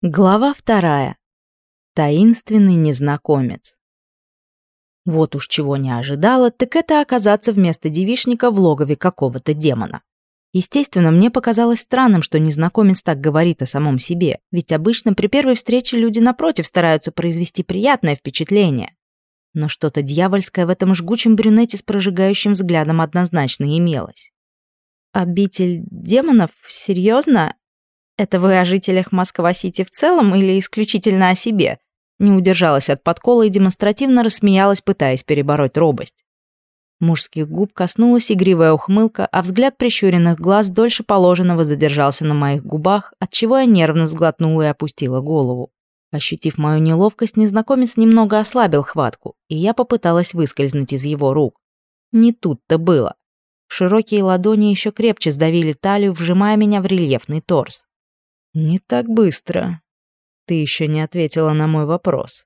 Глава вторая. Таинственный незнакомец. Вот уж чего не ожидала, так это оказаться вместо девишника в логове какого-то демона. Естественно, мне показалось странным, что незнакомец так говорит о самом себе, ведь обычно при первой встрече люди напротив стараются произвести приятное впечатление. Но что-то дьявольское в этом жгучем брюнете с прожигающим взглядом однозначно имелось. «Обитель демонов? Серьезно? Это вы о жителях Москва-Сити в целом или исключительно о себе?» Не удержалась от подкола и демонстративно рассмеялась, пытаясь перебороть робость. Мужских губ коснулась игривая ухмылка, а взгляд прищуренных глаз дольше положенного задержался на моих губах, отчего я нервно сглотнула и опустила голову. Ощутив мою неловкость, незнакомец немного ослабил хватку, и я попыталась выскользнуть из его рук. Не тут-то было. Широкие ладони еще крепче сдавили талию, вжимая меня в рельефный торс. «Не так быстро. Ты еще не ответила на мой вопрос».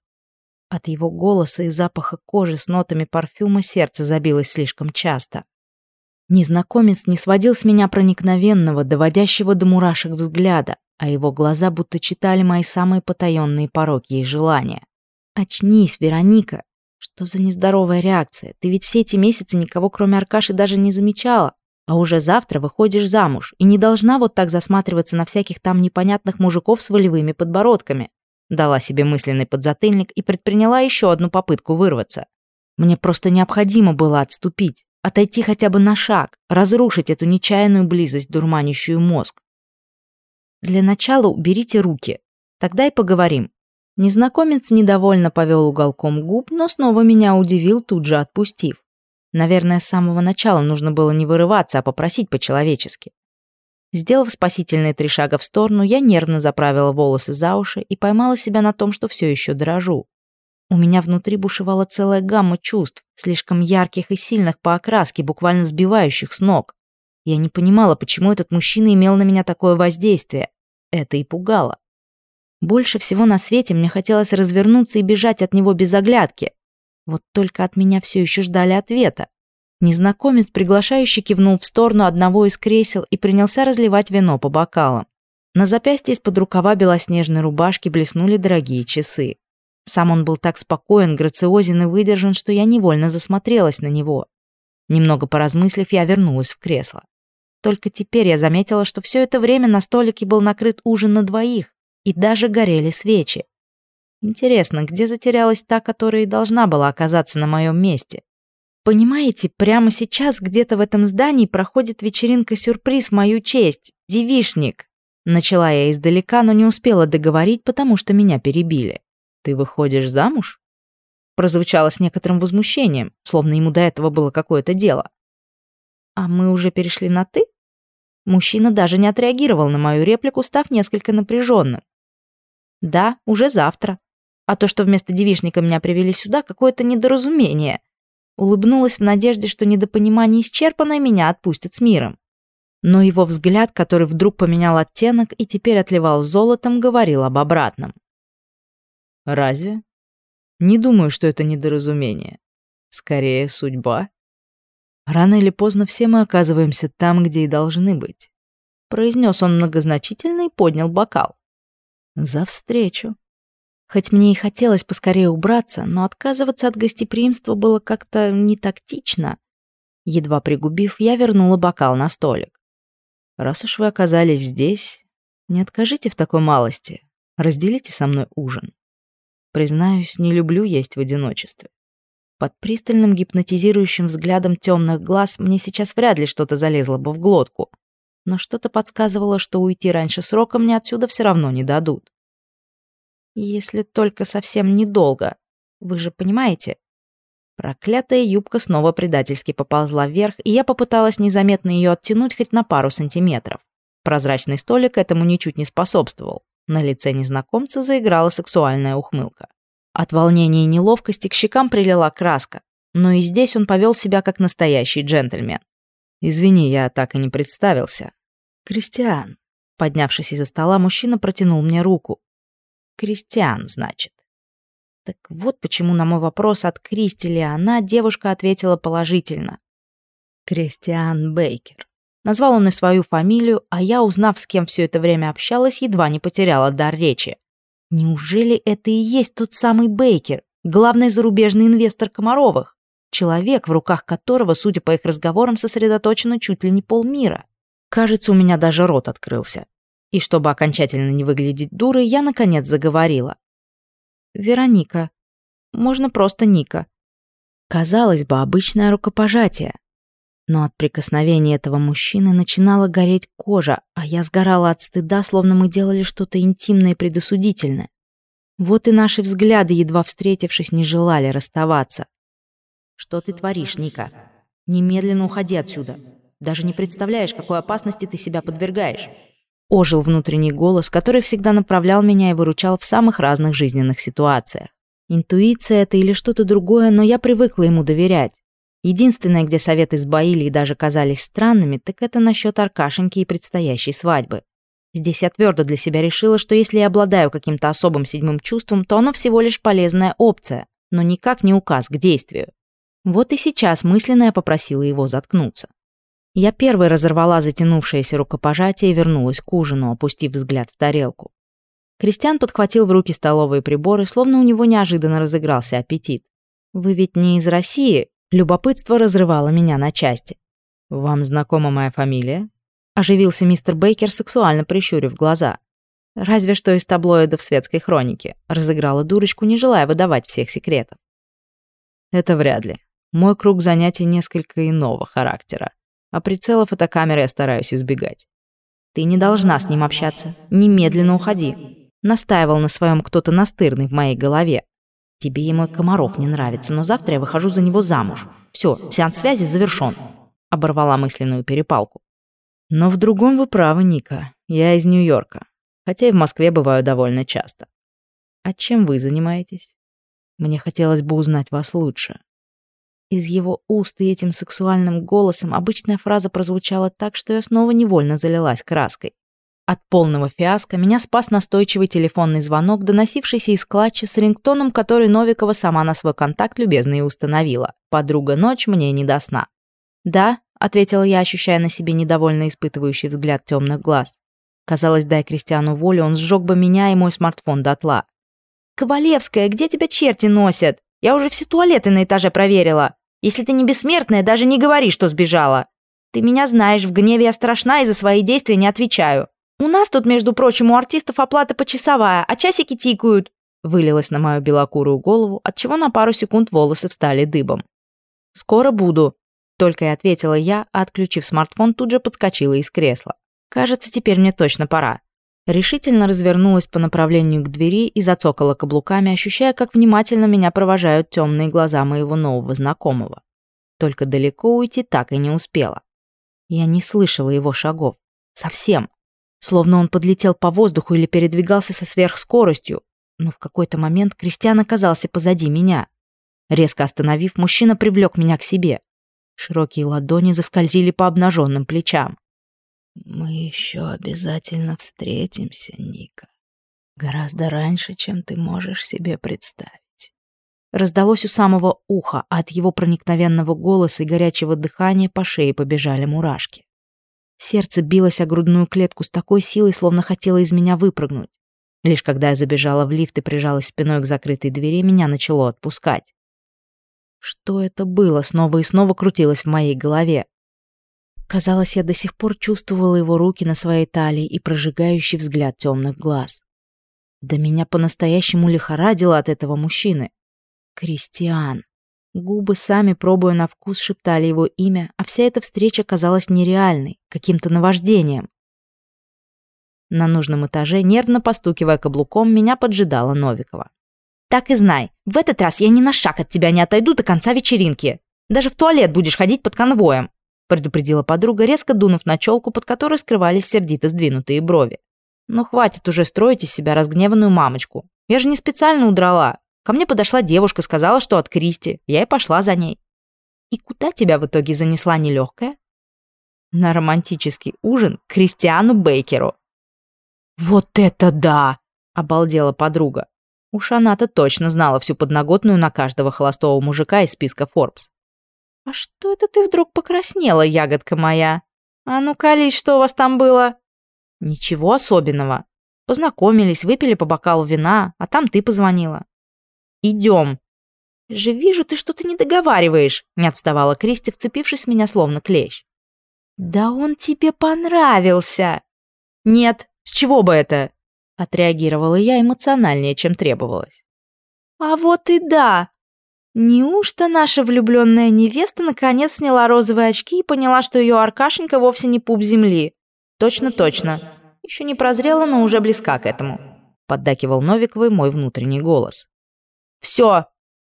От его голоса и запаха кожи с нотами парфюма сердце забилось слишком часто. Незнакомец не сводил с меня проникновенного, доводящего до мурашек взгляда, а его глаза будто читали мои самые потаенные пороки и желания. «Очнись, Вероника! Что за нездоровая реакция? Ты ведь все эти месяцы никого, кроме Аркаши, даже не замечала. А уже завтра выходишь замуж и не должна вот так засматриваться на всяких там непонятных мужиков с волевыми подбородками. Дала себе мысленный подзатыльник и предприняла еще одну попытку вырваться. Мне просто необходимо было отступить, отойти хотя бы на шаг, разрушить эту нечаянную близость, дурманящую мозг. Для начала уберите руки, тогда и поговорим. Незнакомец недовольно повел уголком губ, но снова меня удивил, тут же отпустив. Наверное, с самого начала нужно было не вырываться, а попросить по-человечески. Сделав спасительные три шага в сторону, я нервно заправила волосы за уши и поймала себя на том, что все еще дрожу. У меня внутри бушевала целая гамма чувств, слишком ярких и сильных по окраске, буквально сбивающих с ног. Я не понимала, почему этот мужчина имел на меня такое воздействие. Это и пугало. Больше всего на свете мне хотелось развернуться и бежать от него без оглядки. Вот только от меня все еще ждали ответа. Незнакомец, приглашающий, кивнул в сторону одного из кресел и принялся разливать вино по бокалам. На запястье из-под рукава белоснежной рубашки блеснули дорогие часы. Сам он был так спокоен, грациозен и выдержан, что я невольно засмотрелась на него. Немного поразмыслив, я вернулась в кресло. Только теперь я заметила, что все это время на столике был накрыт ужин на двоих, и даже горели свечи. Интересно, где затерялась та, которая и должна была оказаться на моем месте? Понимаете, прямо сейчас где-то в этом здании проходит вечеринка-сюрприз в мою честь. Девишник. Начала я издалека, но не успела договорить, потому что меня перебили. Ты выходишь замуж? Прозвучало с некоторым возмущением, словно ему до этого было какое-то дело. А мы уже перешли на «ты»? Мужчина даже не отреагировал на мою реплику, став несколько напряженным. Да, уже завтра. А то, что вместо девишника меня привели сюда, какое-то недоразумение. Улыбнулась в надежде, что недопонимание исчерпанное меня отпустит с миром. Но его взгляд, который вдруг поменял оттенок и теперь отливал золотом, говорил об обратном. «Разве? Не думаю, что это недоразумение. Скорее, судьба. Рано или поздно все мы оказываемся там, где и должны быть», произнес он многозначительно и поднял бокал. «За встречу». Хоть мне и хотелось поскорее убраться, но отказываться от гостеприимства было как-то не тактично. Едва пригубив, я вернула бокал на столик. «Раз уж вы оказались здесь, не откажите в такой малости. Разделите со мной ужин. Признаюсь, не люблю есть в одиночестве. Под пристальным гипнотизирующим взглядом темных глаз мне сейчас вряд ли что-то залезло бы в глотку. Но что-то подсказывало, что уйти раньше срока мне отсюда все равно не дадут. Если только совсем недолго. Вы же понимаете? Проклятая юбка снова предательски поползла вверх, и я попыталась незаметно ее оттянуть хоть на пару сантиметров. Прозрачный столик этому ничуть не способствовал. На лице незнакомца заиграла сексуальная ухмылка. От волнения и неловкости к щекам прилила краска, но и здесь он повел себя как настоящий джентльмен. «Извини, я так и не представился». «Кристиан». Поднявшись из-за стола, мужчина протянул мне руку. Кристиан, значит. Так вот почему на мой вопрос, от Кристи ли она, девушка ответила положительно. Кристиан Бейкер. Назвал он и свою фамилию, а я, узнав, с кем все это время общалась, едва не потеряла дар речи. Неужели это и есть тот самый Бейкер, главный зарубежный инвестор Комаровых? Человек, в руках которого, судя по их разговорам, сосредоточено чуть ли не полмира. Кажется, у меня даже рот открылся. И чтобы окончательно не выглядеть дурой, я, наконец, заговорила. «Вероника. Можно просто Ника». Казалось бы, обычное рукопожатие. Но от прикосновения этого мужчины начинала гореть кожа, а я сгорала от стыда, словно мы делали что-то интимное и предосудительное. Вот и наши взгляды, едва встретившись, не желали расставаться. «Что ты творишь, Ника? Немедленно уходи отсюда. Даже не представляешь, какой опасности ты себя подвергаешь». Ожил внутренний голос, который всегда направлял меня и выручал в самых разных жизненных ситуациях. Интуиция это или что-то другое, но я привыкла ему доверять. Единственное, где советы сбоили и даже казались странными, так это насчет Аркашеньки и предстоящей свадьбы. Здесь я твердо для себя решила, что если я обладаю каким-то особым седьмым чувством, то оно всего лишь полезная опция, но никак не указ к действию. Вот и сейчас мысленно я попросила его заткнуться. Я первой разорвала затянувшееся рукопожатие и вернулась к ужину, опустив взгляд в тарелку. Кристиан подхватил в руки столовые приборы, словно у него неожиданно разыгрался аппетит. «Вы ведь не из России?» Любопытство разрывало меня на части. «Вам знакома моя фамилия?» Оживился мистер Бейкер, сексуально прищурив глаза. «Разве что из таблоидов светской хроники», разыграла дурочку, не желая выдавать всех секретов. «Это вряд ли. Мой круг занятий несколько иного характера, а прицела фотокамеры я стараюсь избегать». «Ты не должна с ним общаться. Немедленно уходи», настаивал на своем кто-то настырный в моей голове. Тебе и мой Комаров не нравится, но завтра я выхожу за него замуж. Все, сеанс связи завершен. Оборвала мысленную перепалку. Но в другом вы правы, Ника. Я из Нью-Йорка. Хотя и в Москве бываю довольно часто. А чем вы занимаетесь? Мне хотелось бы узнать вас лучше. Из его уст и этим сексуальным голосом обычная фраза прозвучала так, что я снова невольно залилась краской. От полного фиаско меня спас настойчивый телефонный звонок, доносившийся из клатча с рингтоном, который Новикова сама на свой контакт любезно и установила. «Подруга, ночь мне не до сна». «Да», — ответила я, ощущая на себе недовольно испытывающий взгляд темных глаз. Казалось, дай Кристиану волю, он сжег бы меня и мой смартфон дотла. «Ковалевская, где тебя черти носят? Я уже все туалеты на этаже проверила. Если ты не бессмертная, даже не говори, что сбежала. Ты меня знаешь, в гневе я страшна и за свои действия не отвечаю. «У нас тут, между прочим, у артистов оплата почасовая, а часики тикают», вылилось на мою белокурую голову, отчего на пару секунд волосы встали дыбом. «Скоро буду», — только и ответила я, а отключив смартфон, тут же подскочила из кресла. «Кажется, теперь мне точно пора». Решительно развернулась по направлению к двери и зацокала каблуками, ощущая, как внимательно меня провожают темные глаза моего нового знакомого. Только далеко уйти так и не успела. Я не слышала его шагов. Совсем словно он подлетел по воздуху или передвигался со сверхскоростью. Но в какой-то момент Кристиан оказался позади меня. Резко остановив, мужчина привлек меня к себе. Широкие ладони заскользили по обнаженным плечам. «Мы еще обязательно встретимся, Ника. Гораздо раньше, чем ты можешь себе представить». Раздалось у самого уха, а от его проникновенного голоса и горячего дыхания по шее побежали мурашки. Сердце билось о грудную клетку с такой силой, словно хотело из меня выпрыгнуть. Лишь когда я забежала в лифт и прижалась спиной к закрытой двери, меня начало отпускать. Что это было, снова и снова крутилось в моей голове. Казалось, я до сих пор чувствовала его руки на своей талии и прожигающий взгляд темных глаз. Да меня по-настоящему лихорадило от этого мужчины. Кристиан. Губы сами, пробуя на вкус, шептали его имя, а вся эта встреча казалась нереальной, каким-то наваждением. На нужном этаже, нервно постукивая каблуком, меня поджидала Новикова. «Так и знай, в этот раз я ни на шаг от тебя не отойду до конца вечеринки. Даже в туалет будешь ходить под конвоем», предупредила подруга, резко дунув на челку, под которой скрывались сердито сдвинутые брови. «Ну хватит уже строить из себя разгневанную мамочку. Я же не специально удрала. Ко мне подошла девушка, сказала, что от Кристи. Я и пошла за ней. И куда тебя в итоге занесла нелегкая? На романтический ужин к Кристиану Бейкеру. «Вот это да!» — обалдела подруга. Уж она-то точно знала всю подноготную на каждого холостого мужика из списка Forbes. «А что это ты вдруг покраснела, ягодка моя? А ну колись, что у вас там было?» «Ничего особенного. Познакомились, выпили по бокалу вина, а там ты позвонила. Идем. Же вижу, ты что-то не договариваешь, не отставала Кристи, вцепившись в меня словно клещ. Да он тебе понравился. Нет, с чего бы это? Отреагировала я эмоциональнее, чем требовалось. А вот и да. Неужто наша влюбленная невеста наконец сняла розовые очки и поняла, что ее Аркашенька вовсе не пуп земли? Точно, точно. Еще не прозрела, но уже близка к этому. Поддакивал Новиковый мой внутренний голос. Все,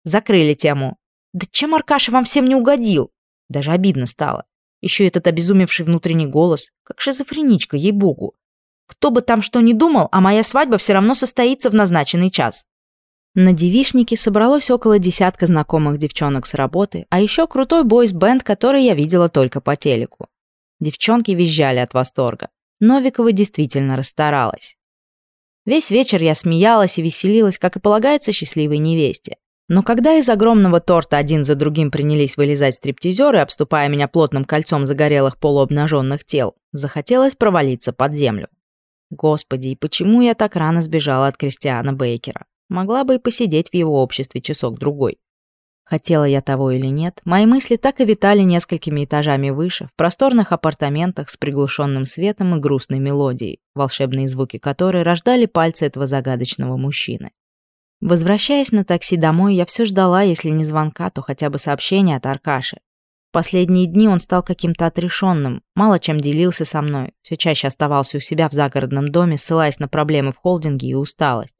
закрыли тему. Да чем Аркаша вам всем не угодил? Даже обидно стало. Еще этот обезумевший внутренний голос, как шизофреничка, ей-богу. Кто бы там что ни думал, а моя свадьба все равно состоится в назначенный час. На девишнике собралось около десятка знакомых девчонок с работы, а еще крутой бойс-бенд, который я видела только по телеку. Девчонки визжали от восторга. Новикова действительно расстаралась. Весь вечер я смеялась и веселилась, как и полагается счастливой невесте. Но когда из огромного торта один за другим принялись вылезать стриптизеры, обступая меня плотным кольцом загорелых полуобнаженных тел, захотелось провалиться под землю. Господи, и почему я так рано сбежала от Кристиана Бейкера? Могла бы и посидеть в его обществе часок-другой. Хотела я того или нет, мои мысли так и витали несколькими этажами выше, в просторных апартаментах с приглушенным светом и грустной мелодией, волшебные звуки которой рождали пальцы этого загадочного мужчины. Возвращаясь на такси домой, я все ждала, если не звонка, то хотя бы сообщения от Аркаши. В последние дни он стал каким-то отрешенным, мало чем делился со мной, все чаще оставался у себя в загородном доме, ссылаясь на проблемы в холдинге и усталость.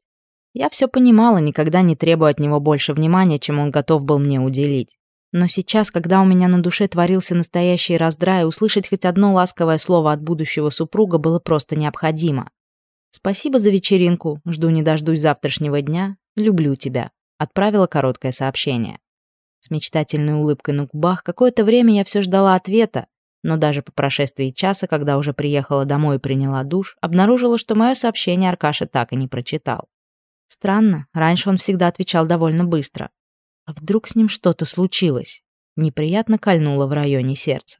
Я все понимала, никогда не требуя от него больше внимания, чем он готов был мне уделить. Но сейчас, когда у меня на душе творился настоящий раздрай, услышать хоть одно ласковое слово от будущего супруга было просто необходимо. «Спасибо за вечеринку, жду не дождусь завтрашнего дня, люблю тебя», отправила короткое сообщение. С мечтательной улыбкой на губах какое-то время я все ждала ответа, но даже по прошествии часа, когда уже приехала домой и приняла душ, обнаружила, что мое сообщение Аркаша так и не прочитал. Странно, раньше он всегда отвечал довольно быстро. А вдруг с ним что-то случилось? Неприятно кольнуло в районе сердца.